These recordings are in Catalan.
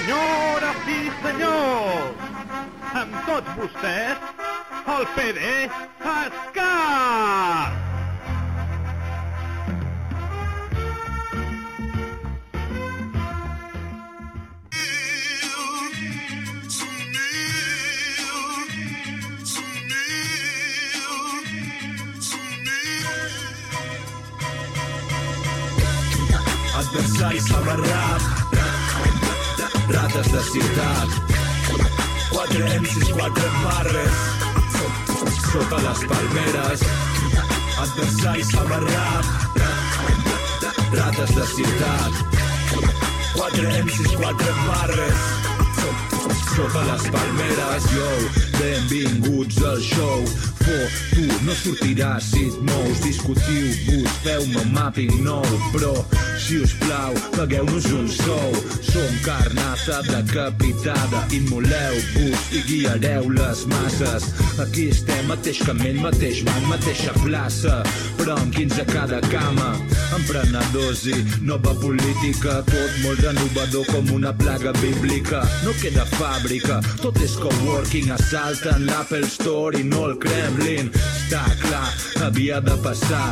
Senyores i senyors, amb tots vostès, el PD Escar! Adversaris amarrats Rates de ciutat. Quatre MCs, quatre barres. Sota les palmeres. Adversaris amarrats Rates de ciutat. Quatre MCs, quatre barres. Sota les palmeres, yo, benvinguts al show. Fo, tu no sortiràs si et mous, discutiu, vos, feu-me mapping nou, però, si us plau, pagueu-nos un sou. Som carnassa decapitada, immoleu-vos i guiareu les masses. Aquí estem, mateix camell, mateix banc, mateixa plaça, però amb 15 a cada cama. Emprenedors i nova política, tot molt renovador com una plaga bíblica. No queda fàbrica, tot és coworking, assalten l'Apple Store i no el Kremlin. Està clar, havia de passar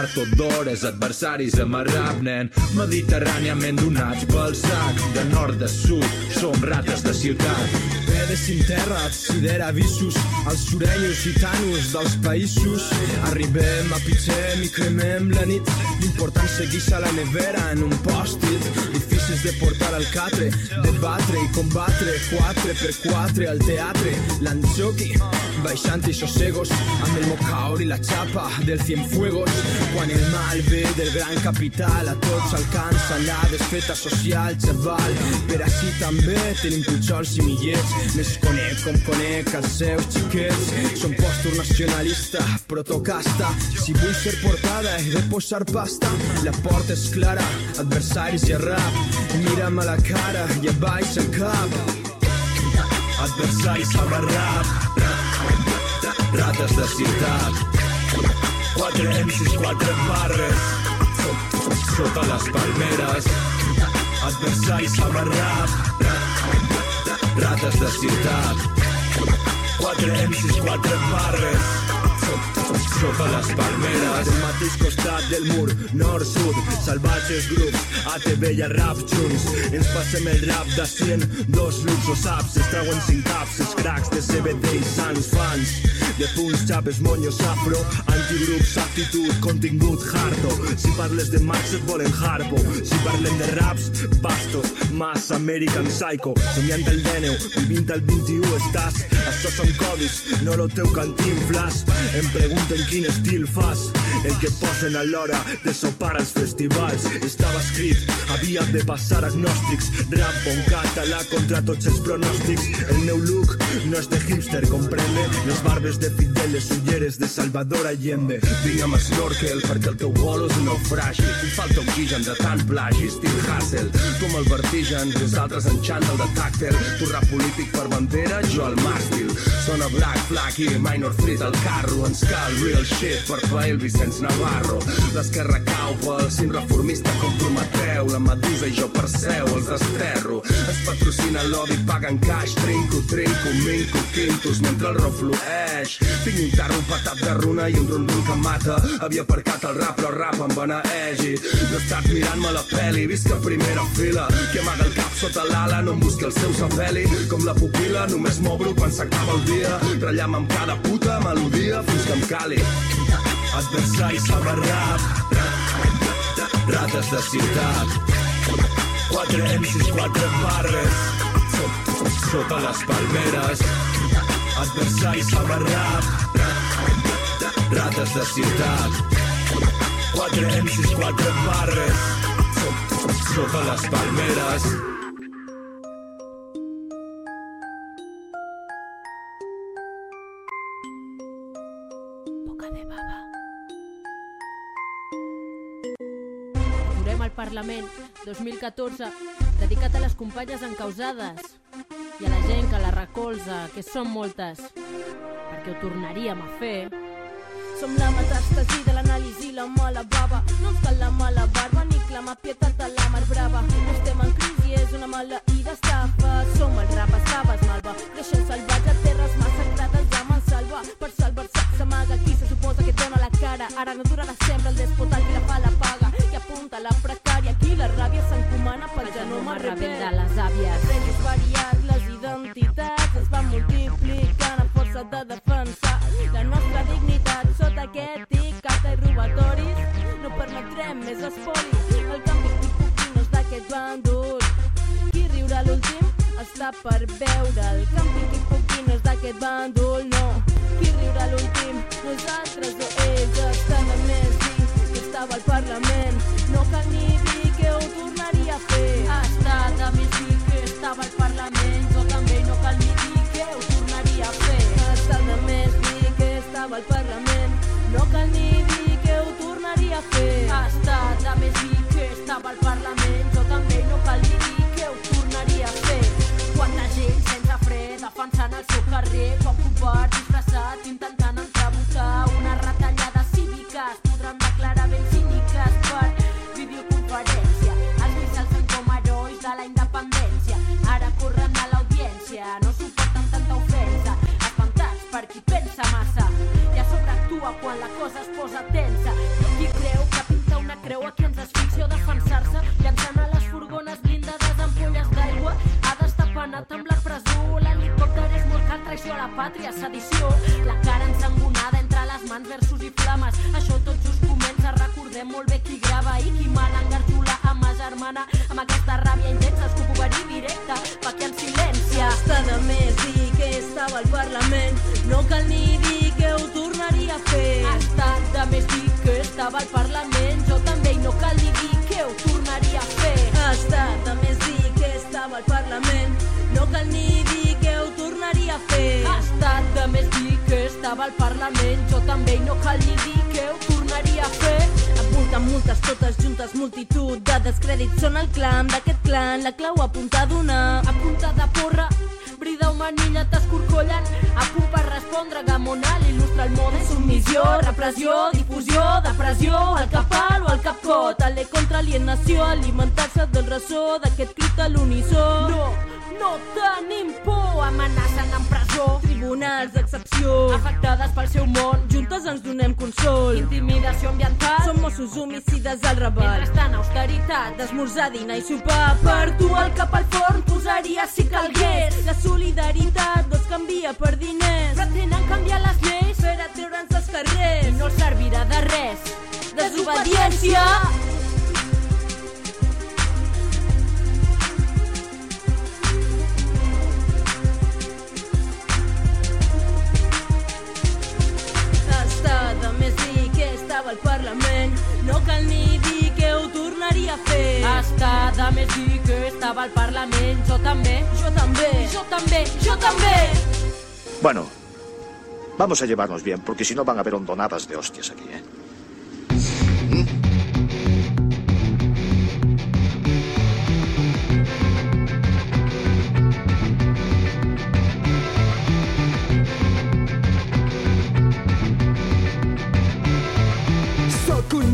tard o d'hores, adversaris amarrab, nen, mediterràniament donats pel sac, de nord a sud, som rates de ciutat. Pedes sin terra, sidera visus, els surenyos gitanos dels països. Arribem, apitxem i cremem la nit. L'important seguix a la nevera en un pòstit. Difícils de portar al catre, debatre i combatre. 4 per 4 al teatre. L'anxoqui, baixant i sossegos, amb el mocaor i la xapa del Cienfuegos. Quan el mal ve del gran capital, a tots alcança la desfeta social, xaval. Per així també tenim pujols i millets. Més conec com conec els seus xiquets. Som postur nacionalista, protocasta. Si vull ser portada he de posar pasta. La porta és clara, adversaris i rap. Mira'm a la cara i abaixa el cap. Adversaris amarrats Rates de ciutat. Quatre MCs, quatre barres. Sota les palmeres. Adversaris amarrats Rates de ciutat. Quatre MCs, quatre barres Sota les palmeres. Del mateix costat del mur, nord-sud. Salvatges grups, ATV i el rap junts. Ens passem el rap de 100 Dos o saps, es treuen cinc caps Els cracs de CBD i sants fans De punts, xapes, moños, afro Antigrups, actitud, contingut, harto. Si parles de Max et volen harpo. Si parlem de raps, bastos Mass American Psycho Somiant el Dèneu, vivint al 21 estàs. Això són codis, no lo teu cantinflas Em pregunten quin estil fas. El que posen a l'hora de sopar als festivals. Estava escrit, havia de passar agnòstics. Rap bon català contra tots els pronòstics. El meu look no és de hipster comprende les barbes de Fidel les ulleres de Salvador Allende. Amb snorkel perquè el teu bolo és naufragi Em falta oxigen de tant plagi, estil Hassel. Tu amb el vertigen, nosaltres en xandall de tàctel Tu rap polític per bandera, jo el màstil Sona Black Flag i Minor Threat al carro. Ens cal real shit per pair Vicenç Navarro. L'esquerra cau pel cim reformista com Prometeu. La medusa i jo perseu, els desterro. Es patrocina l'odi, paguen caix Trinco, trinco, minco, quintos Mentre el ro flueix Tinc un tarro patat de runa i un ron-ron que mata. Havia aparcat el rap, però el rap em beneeixi No he estat mirant-me la peli, visc a primera fila. Que amaga el cap sota l'ala, no em busqui el seu sapeli Com la pupila, només m'obro quan s'acaba el dia. Rellam amb cada puta melodia fins que em cali. Adversaris amarrat Rates de ciutat. Quatre MCs, quatre barres Sota les palmeres Adversaris amarrat Rates de ciutat. Quatre MCs, quatre barres. Sota les palmeres. De baba. Parlament 2014 dedicat a les companyes encausades i a la gent que la recolza, que són moltes, perquè ho tornaríem a fer Som la metàstasi de l'anàlisi i la mala bava. No ens cal la mala barba ni clamar pietat a la mar brava. No estem en crisi, és una mala ida estafa. Som el rap, estaves malva. Creixent salvatge, terres massacrades, ja me'n salva. Per salvar-se s'amaga qui se suposa que dona la cara. Ara no durarà sempre el despota qui la fa la paga. Apunta la precària, qui la ràbia s'encomana pel genoma rebel. de les àvies. Reis variat, les identitats es van multiplicant a força de defensar la nostra dignitat sota aquest ticata i robatoris. No permetrem més espoli, el canvi quipoquinos d'aquest bàndol. Qui riurà l'últim està per veure el canvi quipoquinos d'aquest bàndol, no. Qui riurà l'últim, nosaltres o ells estan a més dir que estava al Parlament. Cal ni que ho tornaria a fer. Que estava al Parlament, també no cal ni que ho tornaria a fer. Que estava al Parlament. No cal ni que ho tornaria a fer. Que al Parlament, la pàtria, sedició. La cara ensangonada entre les mans versos i flames. Això tot just comença, recordem molt bé qui grava i qui mana engarjula a ma germana amb aquesta ràbia intensa, escopoverí directe, pa que en silencia. Està de més dir que estava al Parlament. No cal ni dir que ho tornaria a fer. Estat de més dir que estava al Parlament, a. Ha estat de més dir que estava al Parlament, jo també i no cal ni dir que ho tornaria a fer. Apunten multes totes juntes, multitud de descrèdits. Són el clam d'aquest clan, la clau a punta d'una. A punta de porra, brida o manilla t'escorcollen, a punt per respondre gamonal, il·lustra el mode. Submissió, repressió, difusió, depressió, el capal o el capcot, ale contra alienació, alimentar-se del ressò d'aquest crit a l'unisó. No, no tenim por, amenacen amb presó. Tribunals d'excepció, Afectades pel seu món, juntes ens donem consol. intimidació ambiental, Som Mossos homicides al raval. mentrestant austeritat, D'esmorzar, dinar i sopar Per tu el cap al forn posaria si calgués La solidaritat es canvia per diners pretenen canviar les lleis Per a treure'ns dels i carrers no servirà de res. Desobediència Està més dir que estava al Parlament. No cal ni dir que ho tornaria a fer. Està de més dir que estava al Parlament, jo també, Jo també. Jo també, jo també. Bueno, vamos a llevarnos bien, porque si no van a haber hondonadas de hostias aquí, ¿eh?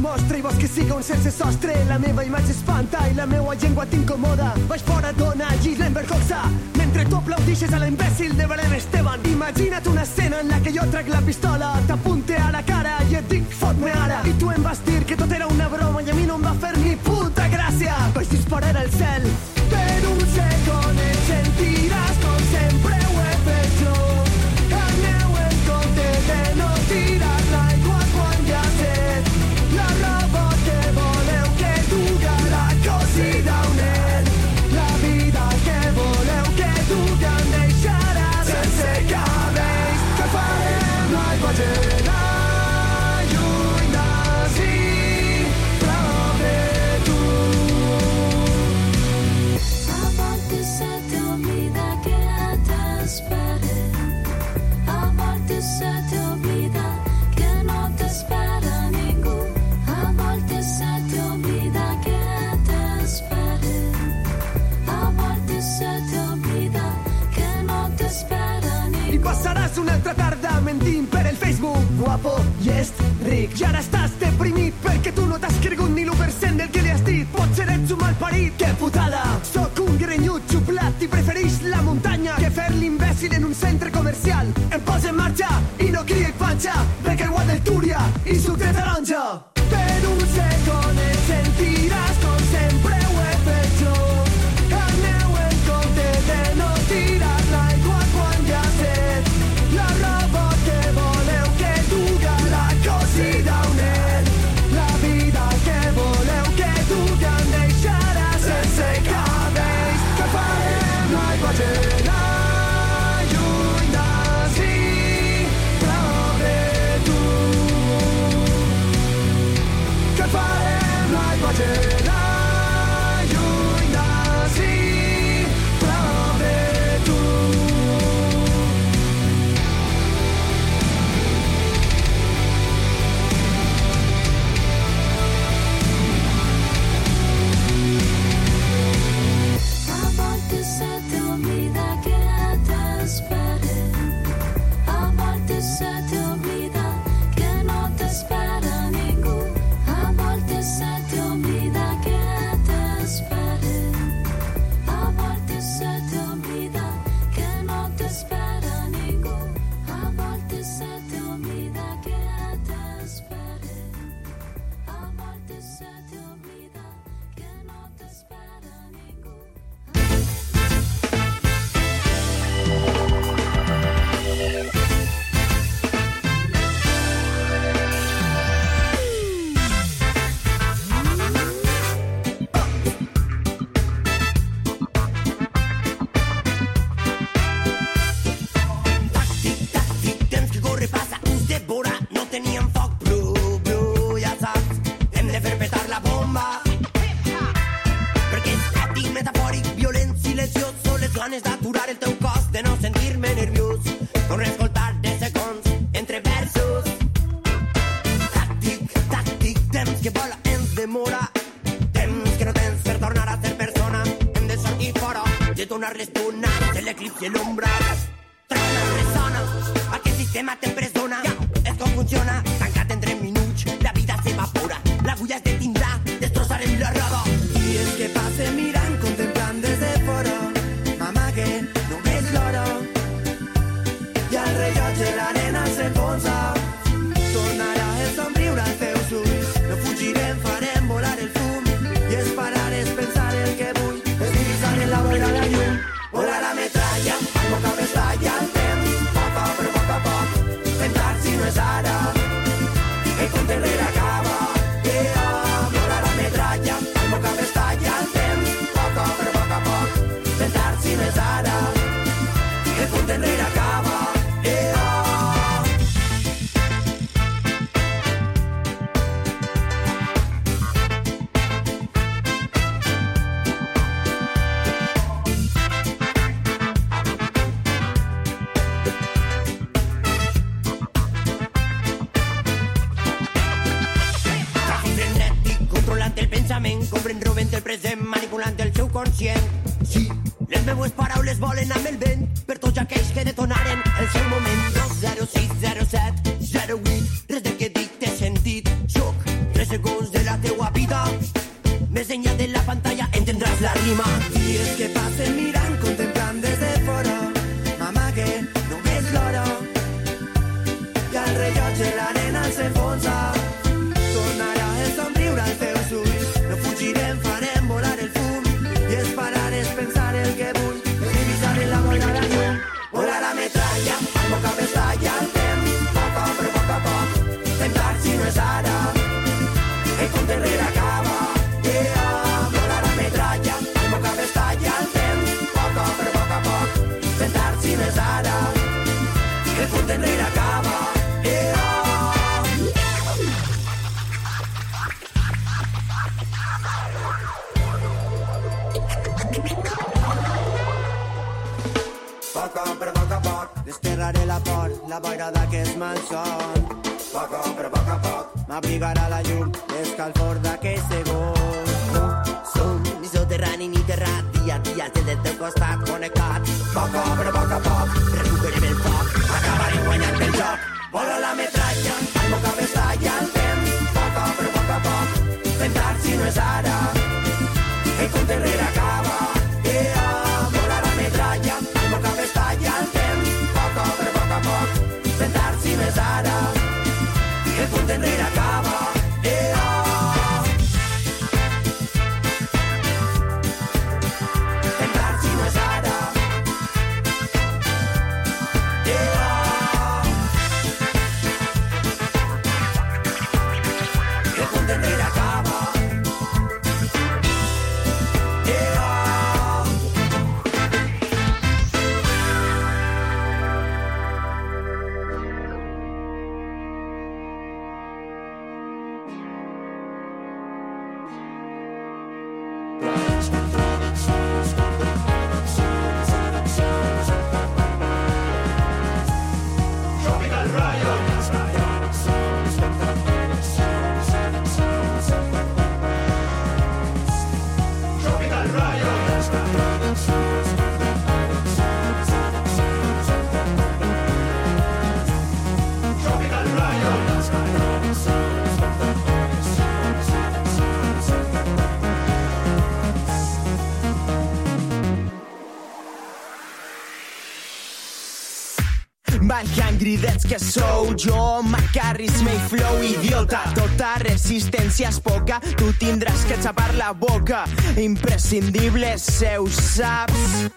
Monstre i vols que siga un sense sostre. La meva imatge espanta i la meua llengua t'incomoda. Vaig fora, dona, Gislenberg Hoxa Mentre tu aplaudixes a l'imbècil de Belén Esteban Imagina't una escena en la que jo trec la pistola T'apunte a la cara i et dic fot-me ara I tu em vas dir que tot era una broma i a mi no em va fer ni puta gràcia. Vaig disparar al cel Per un segon Desterraré la por, la boira d'aquest malson. Poc, però poc a poc, m'abrigarà la llum, l'escalfor d'aquest segon. No som ni soterrani ni terrat, dia a dia té del teu costat connectat. Poc, però poc a poc, recuperem el foc, acabarem guanyant el joc. Volo la metralla, al meu cap estalla el temps. Poc, però poc a poc, fent si no és ara. El compte enrere Balcan cridets que sou jo, Macarris, Flow, idiota. Tota resistència és poca, tu tindràs que xapar la boca. Imprescindible, se ho saps.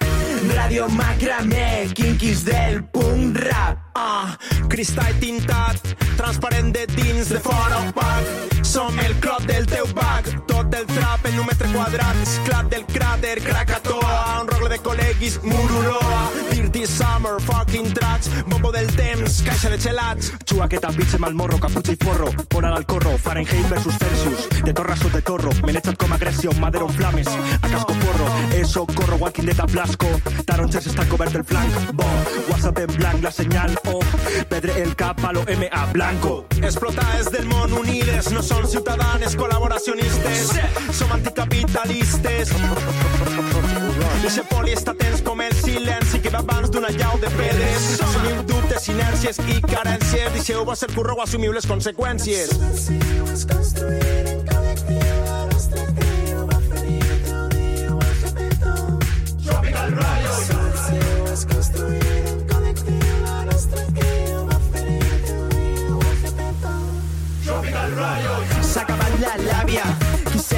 Radio Macramé, quinquis del punt rap. Ah, cristall tintat, transparent de dins, de fora opac. Som el crop del teu bac, tot el trap en un metre quadrat, esclat del cràter Krakatoa, un rogle de col·leguis, Mururoa, Dirty Summer, fucking trats, bombo del temps, caixa de gelats. Chuaqueta, bitch, mal morro, caputxa i forro. Por al corro, Fahrenheit versus Celsius. De torre a sota corro, me n'he echat com agressió, madero en flames. A casco porro, eso corro, walking dead a blasco. Taronches està cobert el flanc, bo. WhatsApp en blanc, la senyal, Pedre el cap a lo MA blanco. Explotades del món unides, no són ciutadanes col·laboracionistes, som anticapitalistes. Eixe poli està tens com el silenci que va abans d'una llau de pedres. Assumim dubtes, inèrcies i carències. Deixeu-vos el curro o assumiu les conseqüències. Tropical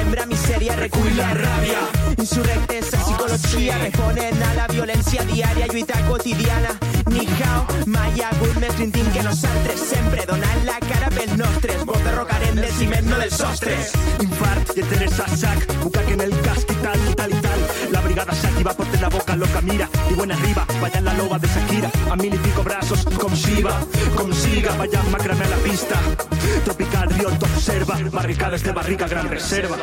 sembra misèria recull la ràbia. Insurrectes a psicologia responen a la violència diària, lluita quotidiana. Ni hao, mai ha hagut més rintim que nosaltres, sempre donant la cara pels nostres. Vos derrocarem del ciment, no dels sostres. Infart, i tenes a sac, en el casc i tal, i La brigada se activa, porte la boca loca, mira, y buena arriba, vaya la loba de Shakira, a mil y pico brazos, com Shiva, com siga, vaya macrame a la pista. Tropical Río te observa, barricades de barrica, gran reserva.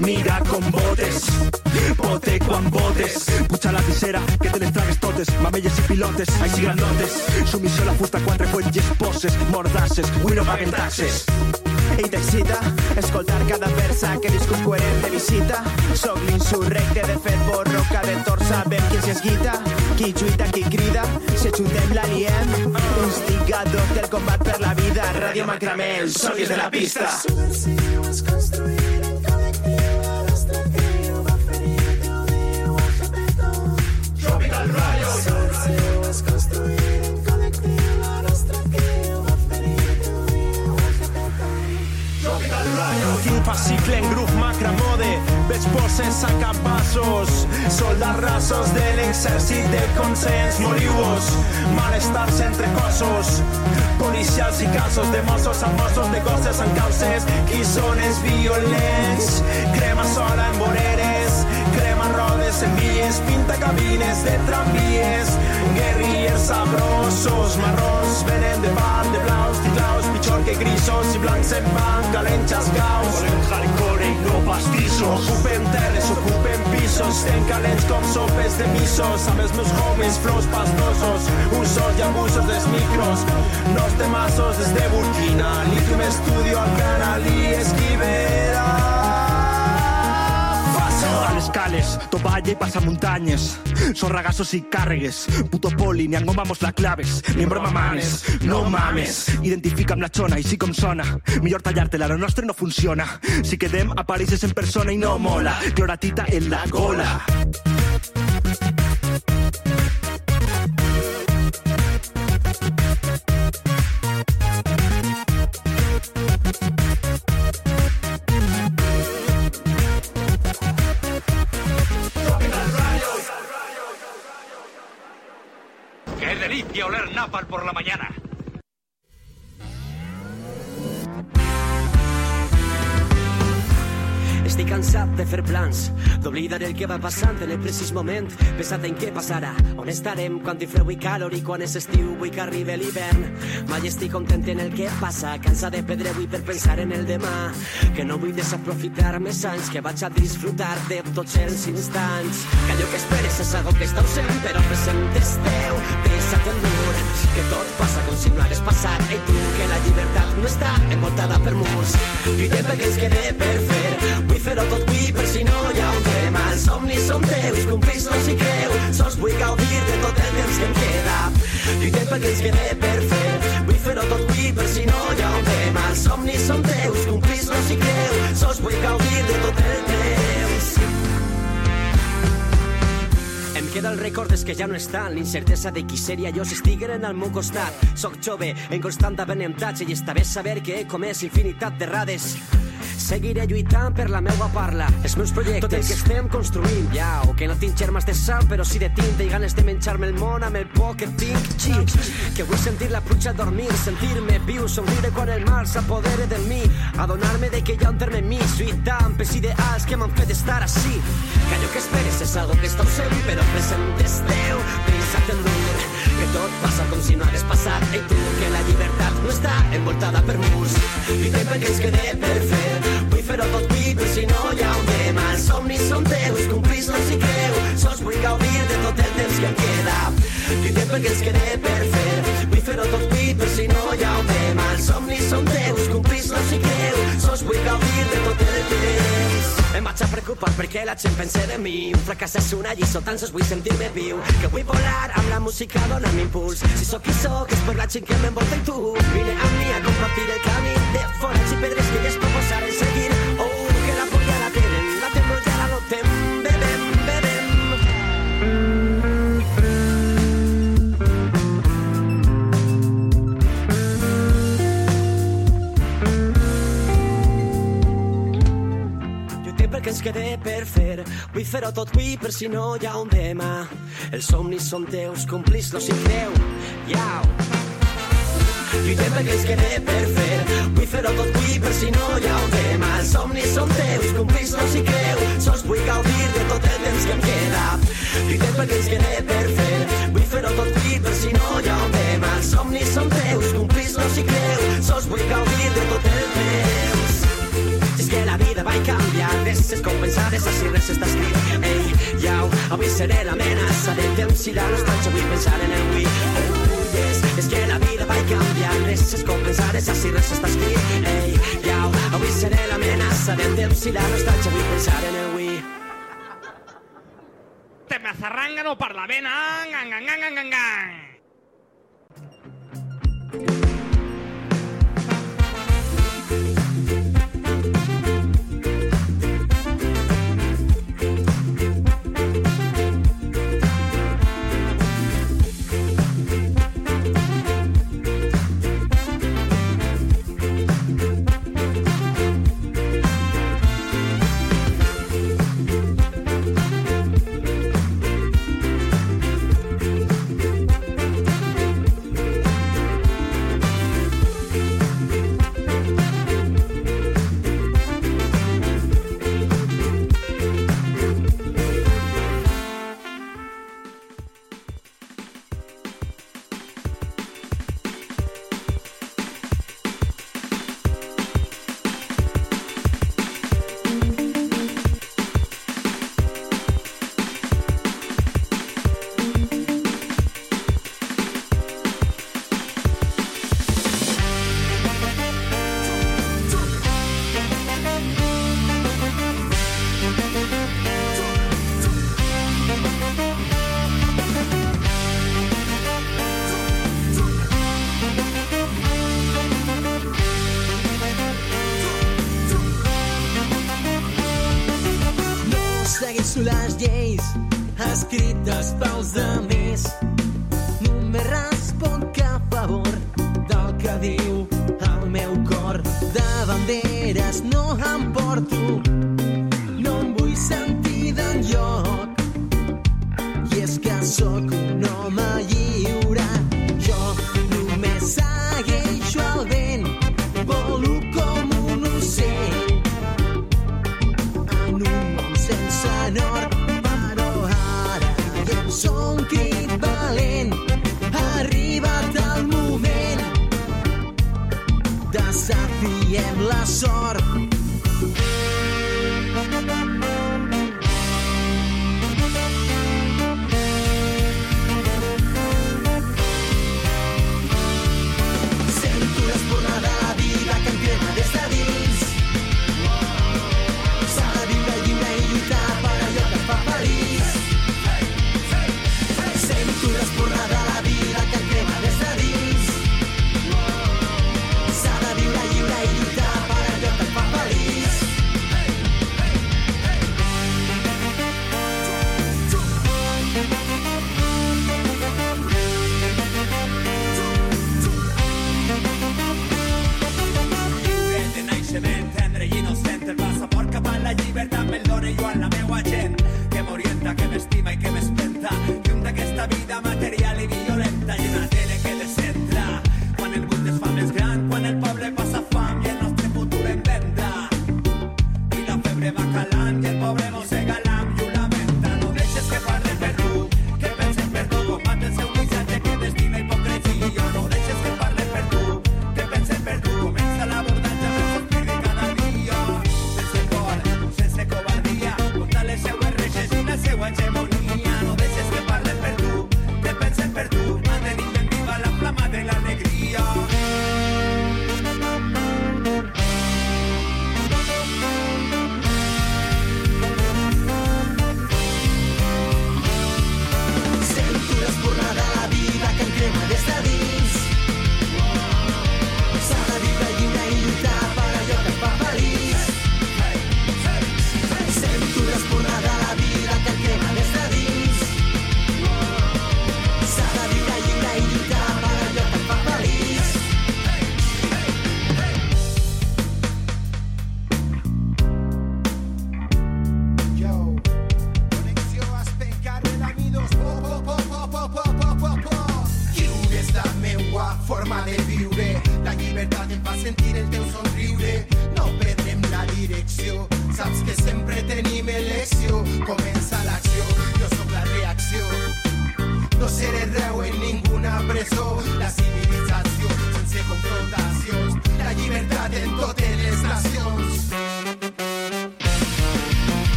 Mira com botes, bote quan botes. Puja la visera, que te les tragues totes, mamelles i pilotes, així grandotes. Sumissió a la fusta, quatre fuelles, poses, mordasses, we no paguen taxes. Ell t'excita escoltar cada versa que discurs coherent de visita. Soc l'insurrecte de fet borro cada tort sabem qui s'hi esguita, qui lluita, qui crida, si ajuntem l'aliem. Instigadors del combat per la vida, Ràdio Macramé, els solis de la pista. En macra mode. Veig bosses a capassos, soldats rasos de consens, moriu-vos, malestars entre cossos, policials i casos de Mossos amb Mossos, de coses amb causes, qui són els violents, crema sola en voreres, crema rodes en vies, pinta cabines de tramvies, guerrillers sabrosos, marrons, venen de part de blaus, titlaus, pitjor que grisos i blancs en banc, calent. Ocupen terres, ocupen pisos, estem calents com sopes de missos, amb els meus homies, flows pastosos, usos i abusos dels micros, nos temazos desde Burkina, Lithium Studio, Alcana, Lee, Esquivera. A les cales, topalle y pasamontañas. Son ragazos y cargues Puto poli, ni angomamos la claves. Ni en no mames. Identifica'm la xona i sí com sona Millor tallar-te-la, lo nostre no funciona. Si quedem apareixes en persona i no mola. Cloratita en la gola por la mañana! Estic cansat de fer plans, d'oblidar el que va passant en el precís moment, pensat en què passarà, on estarem, quan hi freu i calor i quan és estiu, vull que arribi l'hivern. Mai estic content en el que passa, cansat de perdre avui per pensar en el demà, que no vull desaprofitar més anys, que vaig a disfrutar de tots els instants. Que allò que esperes és algo que està ausent, però present és teu, deixa't endur, que tot passa com si no hagués passat, i tu, que la llibertat no està envoltada per murs, lluitem perquè ens per fer, fer-ho tot avui per si no hi ha un tema. Els somnis són teus, complir-los i creu. Sols vull gaudir de tot el temps que em queda. Lluitem perquè ens quede per fer. Vull fer-ho tot avui per si no hi ha un tema. Els somnis són teus, complir-los i creu. Sols vull gaudir de tot el temps. Em queda el record des que ja no estan, l'incertesa de qui seria jo si estigueren al meu costat. Soc jove, en constant aprenentatge i està bé saber que he comès infinitat d'errades. Seguiré lluitant per la meua parla, els meus projectes. Tot el que estem construint, ja, o que no tinc germes de sal, però sí de tinta i ganes de menjar-me el món amb el poc que tinc. Xic, que vull sentir la pluja dormir, sentir-me viu, somriure quan el mal s'apodere de mi, adonar-me de que hi ha un terme mig, lluitant pels ideals que m'han fet estar així. Que allò que esperes és algo que està ausent, però present és teu, tot passa si no hagués passat, i tu, que la llibertat no està envoltada per murs, lluitem perquè ens quede per fer, vull fer-ho tot si no hi ha un tema, els somnis són teus, complir-los i creu, sols vull gaudir de tot el temps que em queda, lluitem perquè ens quede per fer, vull fer-ho tot si no hi ha un tema, els somnis són teus, complir-los i creu, sols vull gaudir de tot el temps. Em vaig a preocupar perquè la gent pense de mi. Un fracàs és una lliçó, tan sols vull sentir-me viu. Que vull volar amb la música donant impuls. Si sóc qui sóc és per la gent que m'envolta i tu. Vine amb mi a compartir el camí de forats i pedres que elles proposaren seguir. Oh, que la polla la tenen, la tembro ja la notem Perquè ens quede per fer. Vull fer-ho tot avui per si no hi ha un demà Els somnis són teus, complir-los i creu Iau. Lluitem perquè ens quede per fer. Vull fer-ho tot avui per si no hi ha un tema. Els somnis són teus, complir-los i creu. Sols vull gaudir de tot el temps que em queda. Lluitem perquè ens quede canviar, res com pensades, així res està escrit. Ei, iau, avui seré l'amenaça del temps i la nostàlgia, vull pensar en el avui. Oh, yes, és que la vida va canviar, res com pensades, així res està escrit. Ei, iau, avui seré l'amenaça del temps i la nostàlgia, vull pensar en el avui. Te me zarrángano per la vena, gang, gang, gang, gang, gang, escrites pels altres. Només responc a favor del que diu el meu cor. De banderes no em porto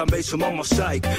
també som al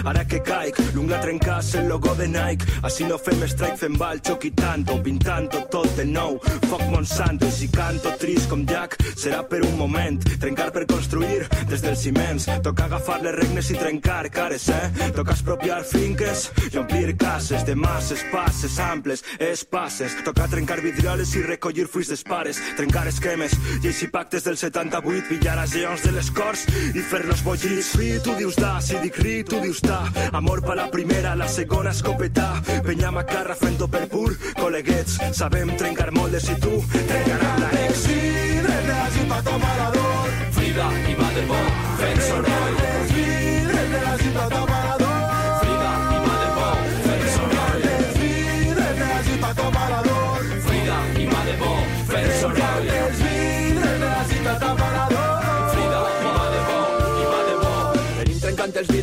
I like que guy. Lunga trencas el logo de Nike. Así no fem strike fent ball xoqui tanto Pintant de nou. Foc Monsanto i si canto trist com Jack Será per un moment. Trencar per construir desde el ciments. Toca agafar les regnes i trencar cares, eh? Toca expropiar finques i omplir cases de masses, passes amples, espaces. Toca trencar vidrioles y recollir fruits dels pares, trencar esquemes, llegir pactes del 78, pillar a de les Corts i fer-los bollits. Ri, tu dius da, si dic ri, tu dius da, amor per la primera, la segona escopeta. Penya macarra fent tot per pur, col·leguets, sabem trencar moldes i tu trencaràs la Lexi. Desde allí pa Tomarador, Frida i Badebó, fent soroll. Sí, de la pa Tomarador.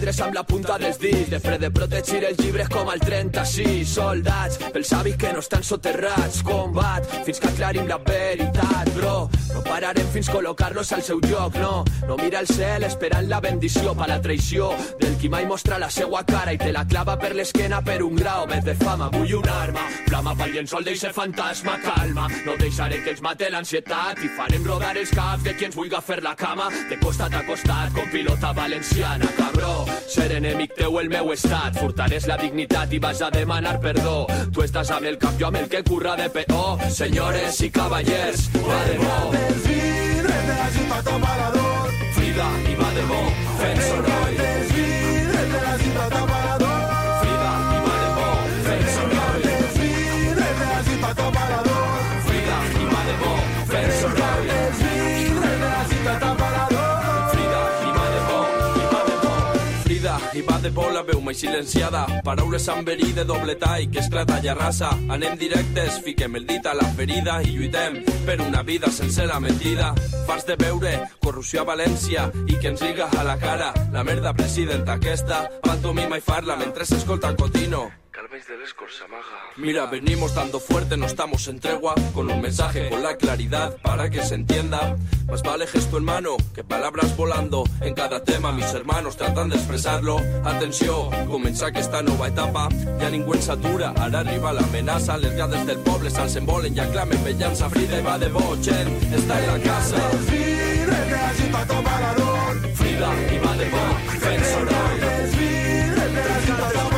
Vidres amb la punta dels dits, de fred de protegir els llibres com el 36, soldats, pels avis que no estan soterrats, combat, fins que aclarim la veritat, bro. No pararem fins col·locar-los al seu lloc, no. No mira el cel esperant la bendició per la traïció del qui mai mostra la seua cara i te la clava per l'esquena per un grau més de fama. Vull una arma, flama pel llençol d'eixe fantasma, calma. No deixaré que ens mate l'ansietat i farem rodar els caps de qui ens vulga fer la cama de costat a costat com pilota valenciana, cabró. Ser enemic teu el meu estat, furtarés la dignitat i vas a demanar perdó. Tu estàs amb el cap, jo amb el que curra de peó. Senyores i cavallers, va de bo. Frida i va de bo, fent soroll. Frida i va de bo, de por la veu mai silenciada. Paraules amb verí de doble tall que esclata ja rasa anem directes, fiquem el dit a la ferida i lluitem per una vida sense la mentida. Fars de veure corrupció a València i que ens diga a la cara la merda presidenta aquesta. Pantomima i farla mentre s'escolta Cotino Calvéis de l'Escorça, maga. Mira, venimos dando fuerte, no estamos en tregua, con un mensaje, con la claridad para que se entienda. Más vale gesto en mano que palabras volando. En cada tema mis hermanos tratan de expresarlo. Atenció, comença aquesta nova etapa, ja ningú ens atura. Ara arriba l'amenaça, les gades del poble s'alcen, volen i aclamen vellança. Frida i va de bo, gent, està en la casa. Frida i va de bo, fent soroll. Frida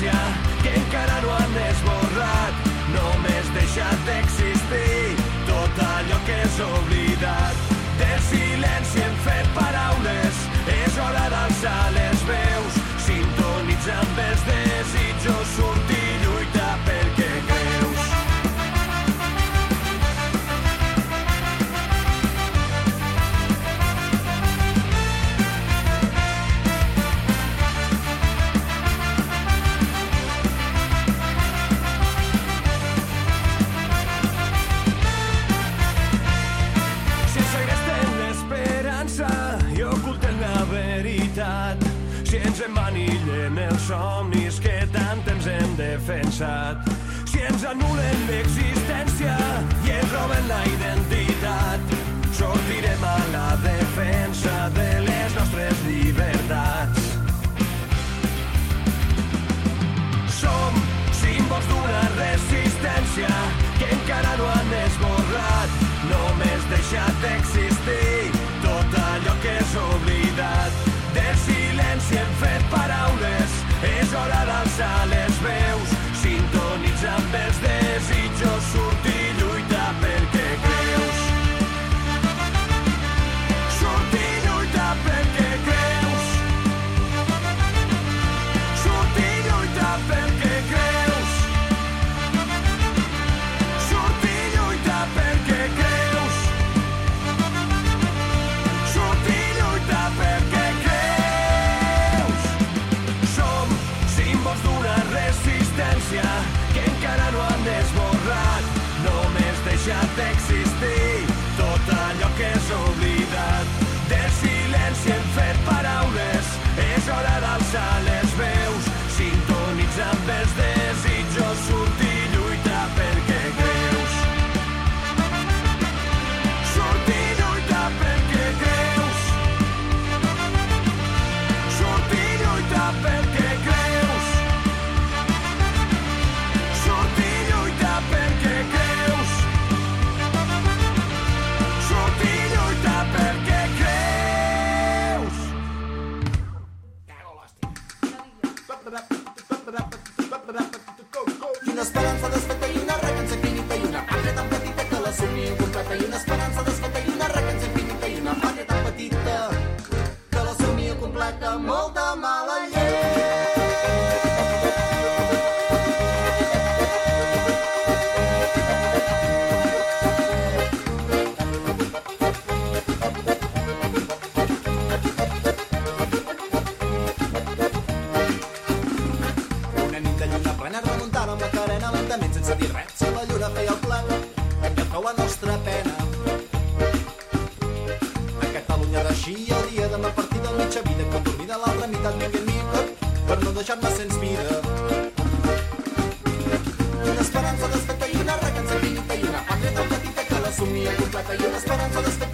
resistència passat. Si ens anulen l'existència i ens roben la identitat, sortirem a la defensa de les nostres llibertats. Som símbols d'una resistència que encara no han esborrat, només deixat existir tot allò que és oblidat. Del silenci hem fet paraules, és hora d'alçar les al meu nicot per no deixar-me sense vida. Una esperança desfeta i una recança finita i una pàtria tan petita que la somia completa i una esperança desfeta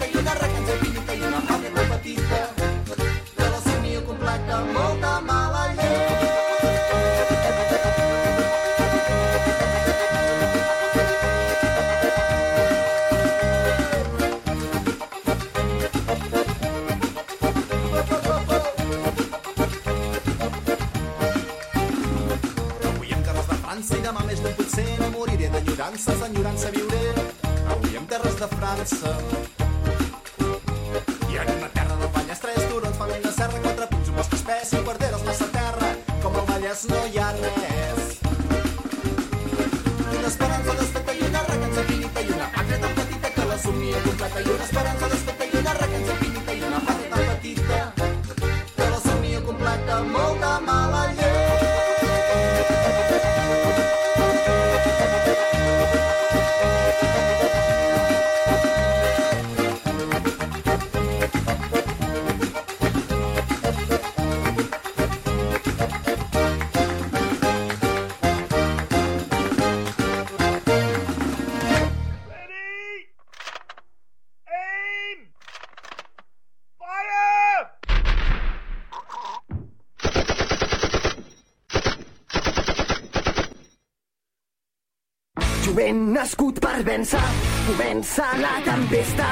vèncer, comença la tempesta,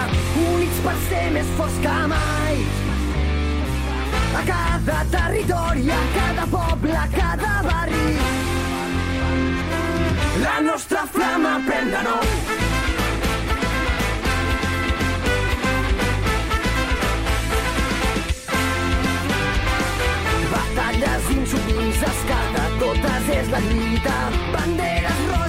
units per ser més forts que mai. A cada territori, a cada poble, a cada barri, la nostra flama pren de nou. Batalles insubmises, cada totes és la lluita, banderes roges,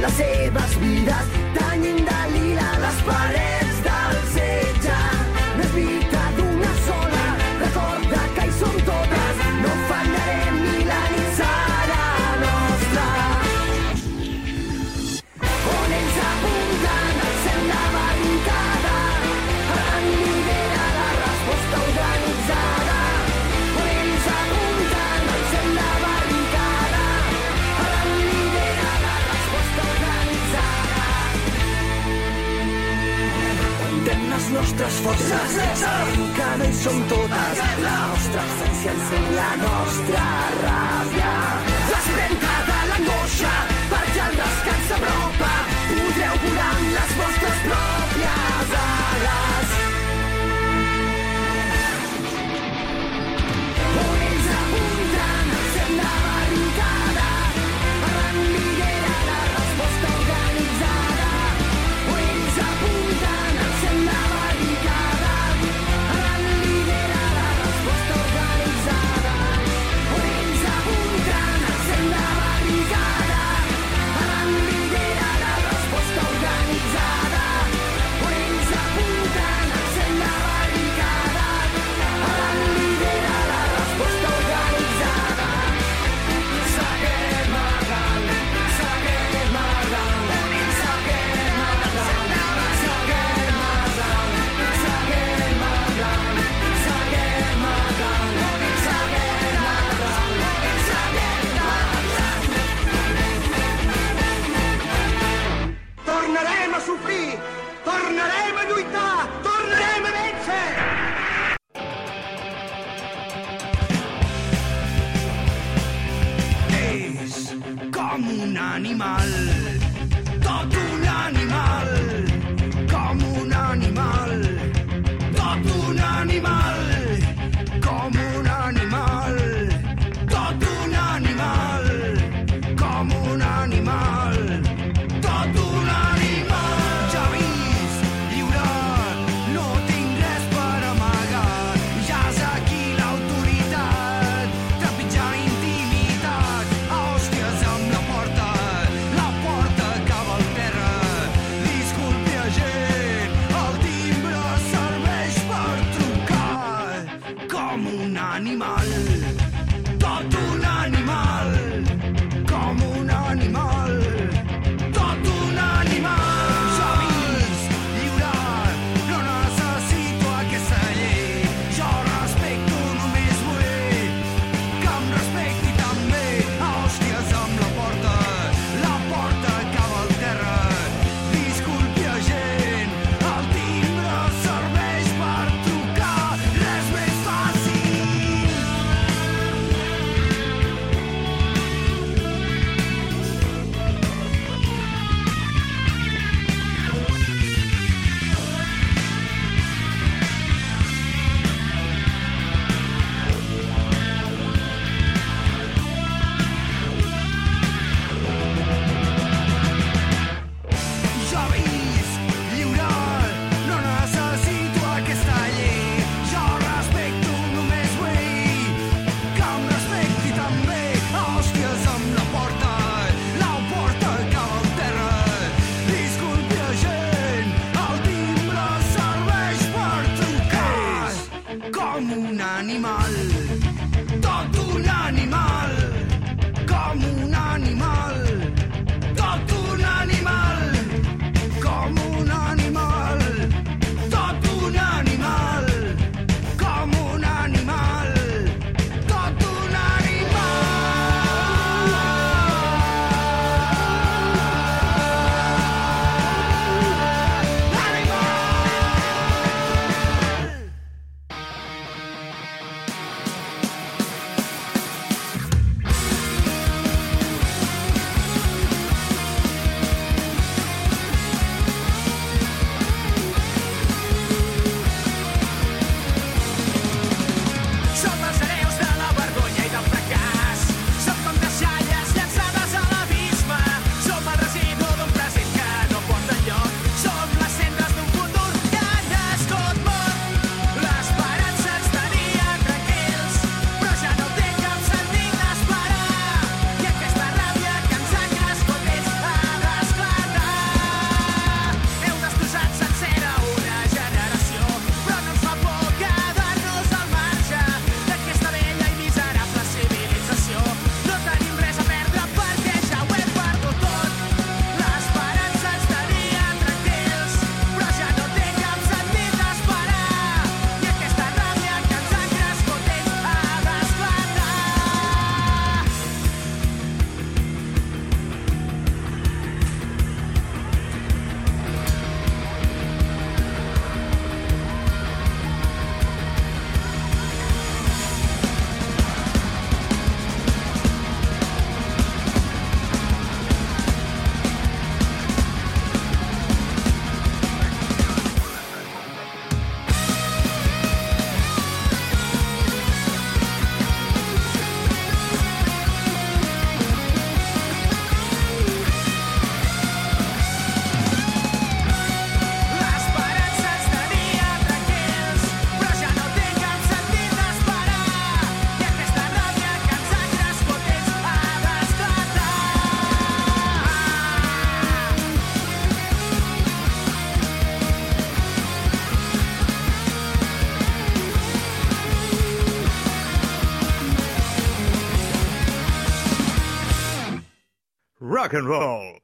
lo sé. fotem. Sabem que hi som totes, la nostra essència encén la nostra raó. animal. Rock and roll.